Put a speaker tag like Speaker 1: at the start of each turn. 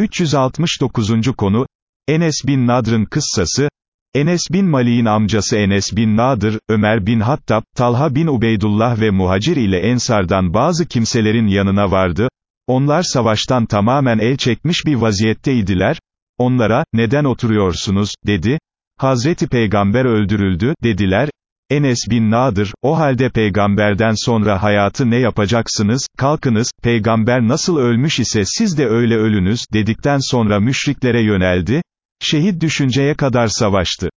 Speaker 1: 369. konu, Enes bin Nadr'ın kıssası, Enes bin Malik'in amcası Enes bin Nadır, Ömer bin Hattab, Talha bin Ubeydullah ve Muhacir ile Ensardan bazı kimselerin yanına vardı, onlar savaştan tamamen el çekmiş bir vaziyetteydiler, onlara, neden oturuyorsunuz, dedi, Hazreti Peygamber öldürüldü, dediler, Enes bin Nadır, o halde peygamberden sonra hayatı ne yapacaksınız, kalkınız, peygamber nasıl ölmüş ise siz de öyle ölünüz, dedikten sonra müşriklere yöneldi, şehit düşünceye kadar savaştı.